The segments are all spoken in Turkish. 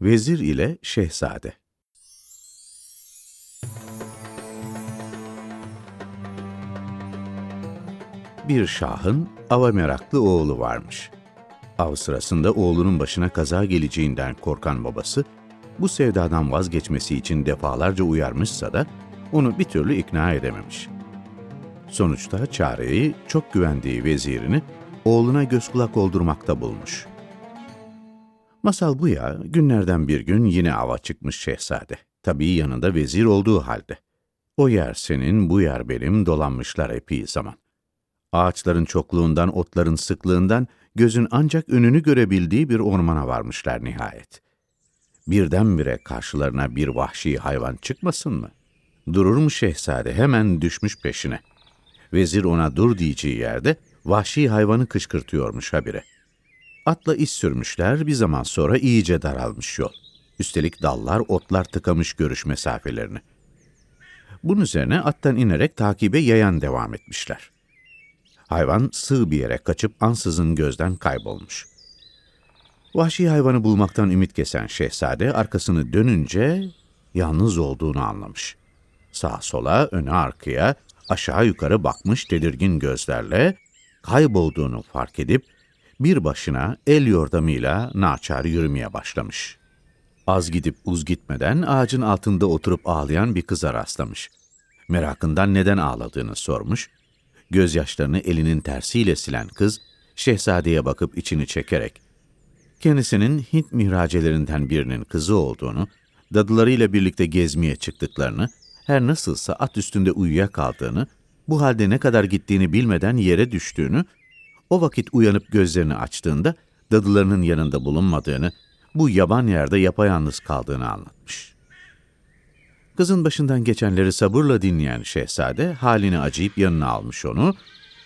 Vezir ile Şehzade Bir şahın ava meraklı oğlu varmış. Av sırasında oğlunun başına kaza geleceğinden korkan babası, bu sevdadan vazgeçmesi için defalarca uyarmışsa da onu bir türlü ikna edememiş. Sonuçta çareyi çok güvendiği vezirini oğluna göz kulak oldurmakta bulmuş. Masal bu ya, günlerden bir gün yine ava çıkmış şehzade. Tabii yanında vezir olduğu halde. O yer senin, bu yer benim dolanmışlar epey zaman. Ağaçların çokluğundan, otların sıklığından gözün ancak önünü görebildiği bir ormana varmışlar nihayet. Birdenbire karşılarına bir vahşi hayvan çıkmasın mı? Durur mu şehzade hemen düşmüş peşine. Vezir ona dur diyeceği yerde vahşi hayvanı kışkırtıyormuş habire. Atla iz sürmüşler bir zaman sonra iyice daralmış yol. Üstelik dallar, otlar tıkamış görüş mesafelerini. Bunun üzerine attan inerek takibe yayan devam etmişler. Hayvan sığ bir yere kaçıp ansızın gözden kaybolmuş. Vahşi hayvanı bulmaktan ümit kesen şehzade arkasını dönünce yalnız olduğunu anlamış. Sağa sola, öne arkaya, aşağı yukarı bakmış tedirgin gözlerle kaybolduğunu fark edip bir başına el yordamıyla naçar yürümeye başlamış. Az gidip uz gitmeden ağacın altında oturup ağlayan bir kıza rastlamış. Merakından neden ağladığını sormuş. Gözyaşlarını elinin tersiyle silen kız, şehzadeye bakıp içini çekerek, kendisinin Hint mihracelerinden birinin kızı olduğunu, dadılarıyla birlikte gezmeye çıktıklarını, her nasılsa at üstünde uyuyakaldığını, bu halde ne kadar gittiğini bilmeden yere düştüğünü, o vakit uyanıp gözlerini açtığında dadılarının yanında bulunmadığını, bu yaban yerde yapayalnız kaldığını anlatmış. Kızın başından geçenleri sabırla dinleyen şehzade halini acıyıp yanına almış onu,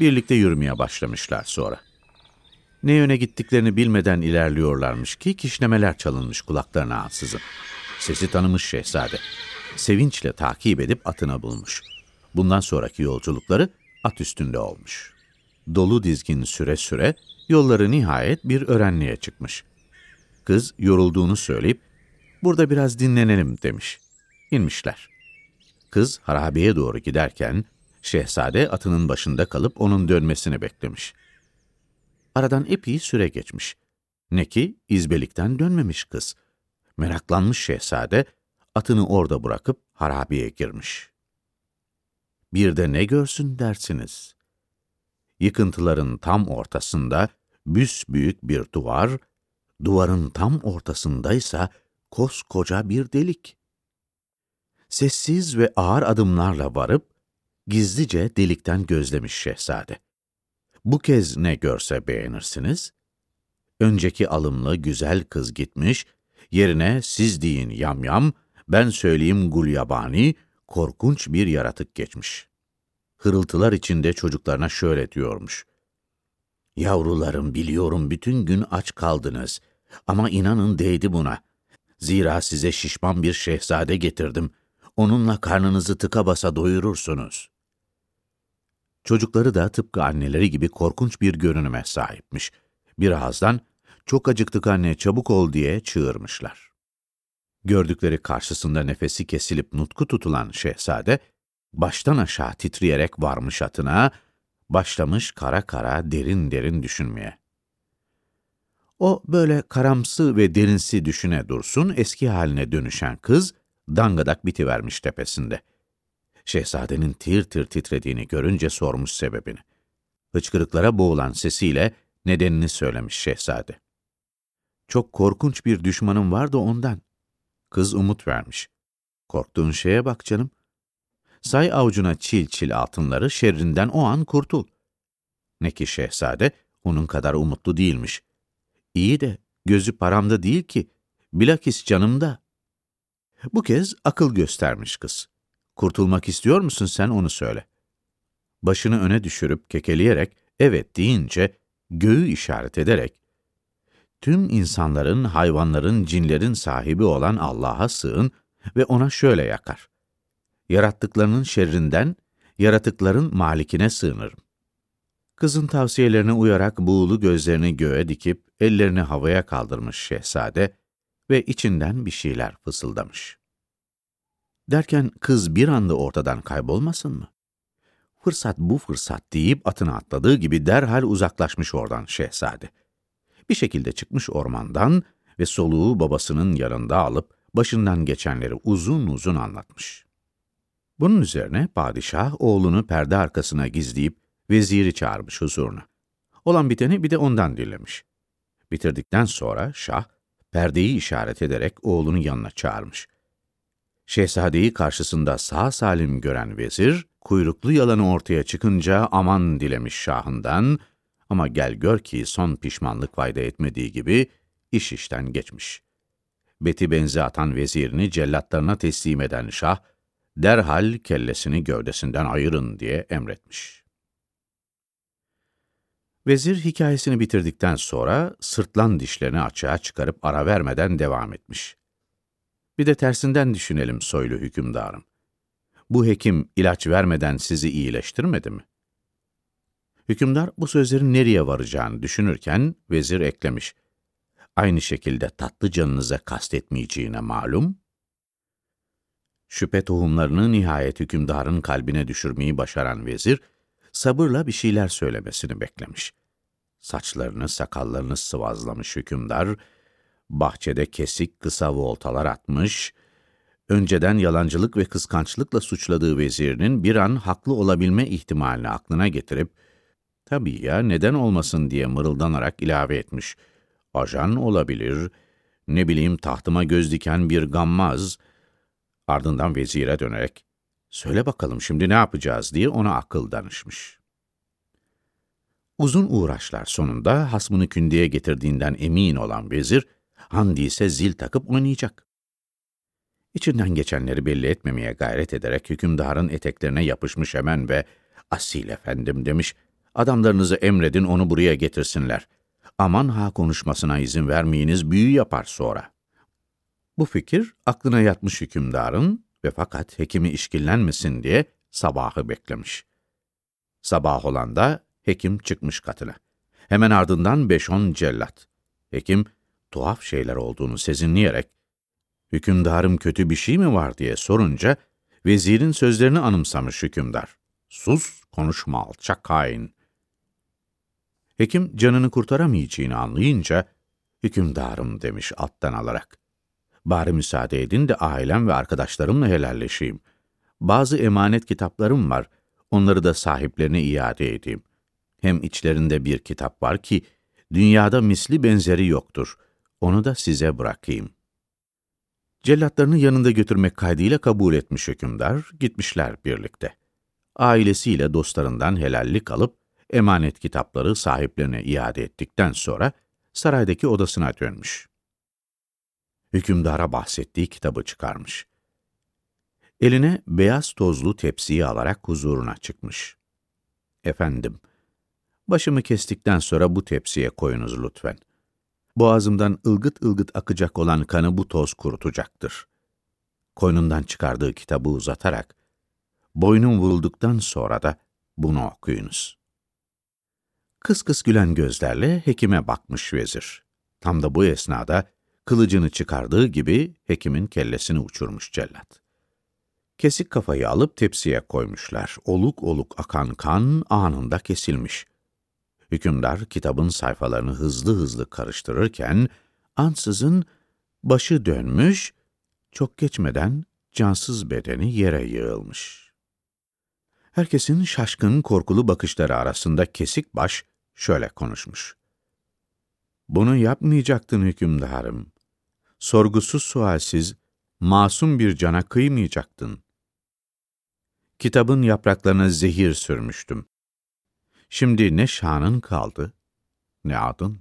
birlikte yürümeye başlamışlar sonra. Ne yöne gittiklerini bilmeden ilerliyorlarmış ki kişnemeler çalınmış kulaklarına ansızın. Sesi tanımış şehzade. Sevinçle takip edip atına bulmuş. Bundan sonraki yolculukları at üstünde olmuş. Dolu dizgin süre süre yolları nihayet bir öğrenliğe çıkmış. Kız yorulduğunu söyleyip burada biraz dinlenelim demiş. İnmişler. Kız harabeye doğru giderken şehzade atının başında kalıp onun dönmesini beklemiş. Aradan epey süre geçmiş. Ne ki izbelikten dönmemiş kız. Meraklanmış şehzade atını orada bırakıp harabeye girmiş. Bir de ne görsün dersiniz? Yıkıntıların tam ortasında büsbüyük bir duvar, duvarın tam ortasındaysa koskoca bir delik. Sessiz ve ağır adımlarla varıp gizlice delikten gözlemiş şehzade. Bu kez ne görse beğenirsiniz? Önceki alımlı güzel kız gitmiş, yerine siz deyin yamyam, ben söyleyeyim gulyabani, korkunç bir yaratık geçmiş. Hırıltılar içinde çocuklarına şöyle diyormuş. Yavrularım biliyorum bütün gün aç kaldınız ama inanın değdi buna. Zira size şişman bir şehzade getirdim. Onunla karnınızı tıka basa doyurursunuz. Çocukları da tıpkı anneleri gibi korkunç bir görünüme sahipmiş. Birazdan çok acıktık anne çabuk ol diye çığırmışlar. Gördükleri karşısında nefesi kesilip nutku tutulan şehzade, baştan aşağı titreyerek varmış atına, başlamış kara kara derin derin düşünmeye. O böyle karamsı ve derinsi düşüne dursun, eski haline dönüşen kız, dangadak bitivermiş tepesinde. Şehzadenin tir tir titrediğini görünce sormuş sebebini. Hıçkırıklara boğulan sesiyle nedenini söylemiş şehzade. Çok korkunç bir düşmanım vardı ondan. Kız umut vermiş. Korktuğun şeye bak canım. Say avucuna çil çil altınları şerrinden o an kurtul. Ne ki şehzade onun kadar umutlu değilmiş. İyi de gözü paramda değil ki, bilakis canımda. Bu kez akıl göstermiş kız. Kurtulmak istiyor musun sen onu söyle. Başını öne düşürüp kekeleyerek evet deyince göğü işaret ederek tüm insanların, hayvanların, cinlerin sahibi olan Allah'a sığın ve ona şöyle yakar. Yarattıklarının şerrinden, yaratıkların malikine sığınırım. Kızın tavsiyelerine uyarak buğulu gözlerini göğe dikip ellerini havaya kaldırmış şehzade, ve içinden bir şeyler fısıldamış. Derken kız bir anda ortadan kaybolmasın mı? Fırsat bu fırsat deyip atına atladığı gibi derhal uzaklaşmış oradan şehzade. Bir şekilde çıkmış ormandan ve soluğu babasının yanında alıp başından geçenleri uzun uzun anlatmış. Bunun üzerine padişah oğlunu perde arkasına gizleyip veziri çağırmış huzuruna. Olan biteni bir de ondan dinlemiş. Bitirdikten sonra şah, perdeyi işaret ederek oğlunun yanına çağırmış. Şehzadeyi karşısında sağ salim gören vezir, kuyruklu yalanı ortaya çıkınca aman dilemiş şahından ama gel gör ki son pişmanlık fayda etmediği gibi iş işten geçmiş. Beti benzi atan vezirini cellatlarına teslim eden şah, derhal kellesini gövdesinden ayırın diye emretmiş. Vezir hikayesini bitirdikten sonra sırtlan dişlerini açığa çıkarıp ara vermeden devam etmiş. Bir de tersinden düşünelim soylu hükümdarım. Bu hekim ilaç vermeden sizi iyileştirmedi mi? Hükümdar bu sözlerin nereye varacağını düşünürken vezir eklemiş. Aynı şekilde tatlı canınıza kastetmeyeceğine malum. Şüphe tohumlarını nihayet hükümdarın kalbine düşürmeyi başaran vezir, sabırla bir şeyler söylemesini beklemiş. Saçlarını, sakallarını sıvazlamış hükümdar, bahçede kesik kısa voltalar atmış, önceden yalancılık ve kıskançlıkla suçladığı vezirinin bir an haklı olabilme ihtimalini aklına getirip, tabii ya neden olmasın diye mırıldanarak ilave etmiş. Ajan olabilir, ne bileyim tahtıma göz diken bir gammaz. Ardından vezire dönerek, söyle bakalım şimdi ne yapacağız diye ona akıl danışmış. Uzun uğraşlar sonunda hasmını kündeye getirdiğinden emin olan vezir, Handi ise zil takıp oynayacak. İçinden geçenleri belli etmemeye gayret ederek hükümdarın eteklerine yapışmış hemen ve ''Asil efendim'' demiş, ''Adamlarınızı emredin onu buraya getirsinler. Aman ha konuşmasına izin vermeyiniz, büyü yapar sonra.'' Bu fikir aklına yatmış hükümdarın ve fakat hekimi işkillenmesin diye sabahı beklemiş. Sabah olan da hekim çıkmış katına. Hemen ardından beş on cellat. Hekim, tuhaf şeyler olduğunu sezinleyerek, hükümdarım kötü bir şey mi var diye sorunca, vezirin sözlerini anımsamış hükümdar. Sus, konuşma alçak hain. Hekim canını kurtaramayacağını anlayınca, hükümdarım demiş alttan alarak. Bari müsaade edin de ailem ve arkadaşlarımla helalleşeyim. Bazı emanet kitaplarım var, onları da sahiplerine iade edeyim. Hem içlerinde bir kitap var ki, dünyada misli benzeri yoktur. Onu da size bırakayım. Cellatlarını yanında götürmek kaydıyla kabul etmiş hükümdar, gitmişler birlikte. Ailesiyle dostlarından helallik alıp, emanet kitapları sahiplerine iade ettikten sonra, saraydaki odasına dönmüş. Hükümdara bahsettiği kitabı çıkarmış. Eline beyaz tozlu tepsiyi alarak huzuruna çıkmış. Efendim, başımı kestikten sonra bu tepsiye koyunuz lütfen. Boğazımdan ılgıt ılgıt akacak olan kanı bu toz kurutacaktır. Koynundan çıkardığı kitabı uzatarak, boynum vurulduktan sonra da bunu okuyunuz. Kıs kıs gülen gözlerle hekime bakmış vezir. Tam da bu esnada kılıcını çıkardığı gibi hekimin kellesini uçurmuş cellat. Kesik kafayı alıp tepsiye koymuşlar. Oluk oluk akan kan anında kesilmiş. Hükümdar kitabın sayfalarını hızlı hızlı karıştırırken, ansızın başı dönmüş, çok geçmeden cansız bedeni yere yığılmış. Herkesin şaşkın, korkulu bakışları arasında kesik baş şöyle konuşmuş. Bunu yapmayacaktın hükümdarım. Sorgusuz sualsiz, masum bir cana kıymayacaktın. Kitabın yapraklarına zehir sürmüştüm. Şimdi ne şanın kaldı, ne adın.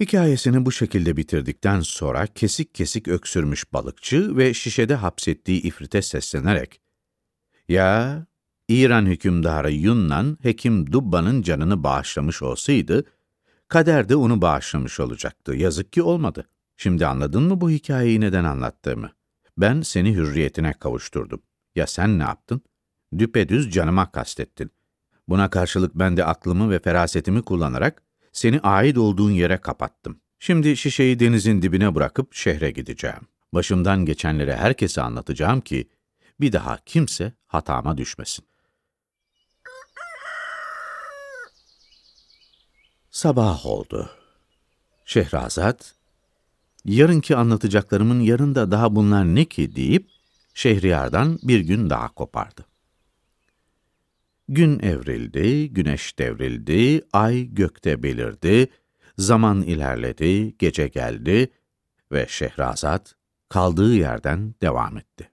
Hikayesini bu şekilde bitirdikten sonra kesik kesik öksürmüş balıkçı ve şişede hapsettiği ifrite seslenerek, ''Ya, İran hükümdarı Yunnan, Hekim Dubba'nın canını bağışlamış olsaydı, kader de onu bağışlamış olacaktı. Yazık ki olmadı. Şimdi anladın mı bu hikayeyi neden anlattığımı? Ben seni hürriyetine kavuşturdum. Ya sen ne yaptın? Düpedüz canıma kastettin. Buna karşılık ben de aklımı ve ferasetimi kullanarak Seni ait olduğun yere kapattım. Şimdi şişeyi denizin dibine bırakıp şehre gideceğim. Başımdan geçenleri herkese anlatacağım ki bir daha kimse hatama düşmesin. Sabah oldu. Şehrazat, yarınki anlatacaklarımın yarında daha bunlar ne ki deyip Şehriyar'dan bir gün daha kopardı. Gün evrildi, güneş devrildi, ay gökte belirdi, zaman ilerledi, gece geldi ve Şehrazat kaldığı yerden devam etti.